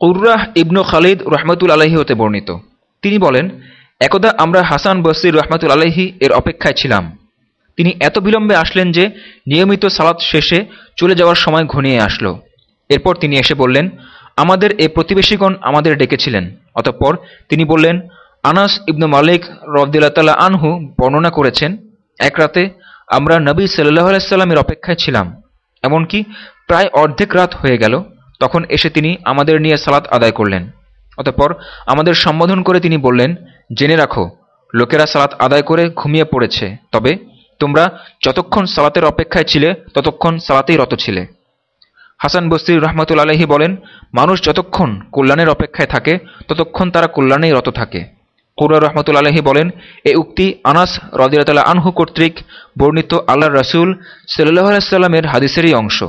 উর্রাহ ইবনু খালিদ রহমতুল আলাহি হতে বর্ণিত। তিনি বলেন, একদা আমরা হাসান বসির রহমতুল আলাহি এর অপেক্ষায় ছিলাম। তিনি এত বিলম্বে আসলেন যে নিয়মিত সালাত শেষে চলে যাওয়ার সময় ঘনিয়ে আসলো। এরপর তিনি এসে বললেন, আমাদের এ প্রতিবেশীগণ আমাদের ডেকেছিলেন। অতঃপর তিনি বললেন, আনাস ইবনু মালিক রবদুল্লা আনহু বর্ণনা করেছেন, এক রাতে আমরা নবী সাল্লাহ আলাইস্লামের অপেক্ষায় ছিলাম। এমনকি প্রায় অর্ধেক রাত হয়ে গেল। তখন এসে তিনি আমাদের নিয়ে সালাত আদায় করলেন। অতঃপর আমাদের সম্বোধন করে তিনি বললেন, জেনে রাখো, লোকেরা সালাত আদায় করে ঘুমিয়ে পড়েছে, তবে তোমরা যতক্ষণ সালাতের অপেক্ষায় ছিলে, ততক্ষণ সালাতেই রত ছিলে। হাসান বস্তির রহমতুল আলহি বলেন, মানুষ যতক্ষণ কল্যাণের অপেক্ষায় থাকে, ততক্ষণ তারা কল্যাণেই রত থাকে। কুরা রহমতুল আলহি বলেন এই উক্তি আনাস রদিয়াতাল্লাহ আনহু কর্তৃক বর্ণিত আল্লাহ রসুল সাল্লাহ আলাইস্লামের হাদিসেরই অংশ।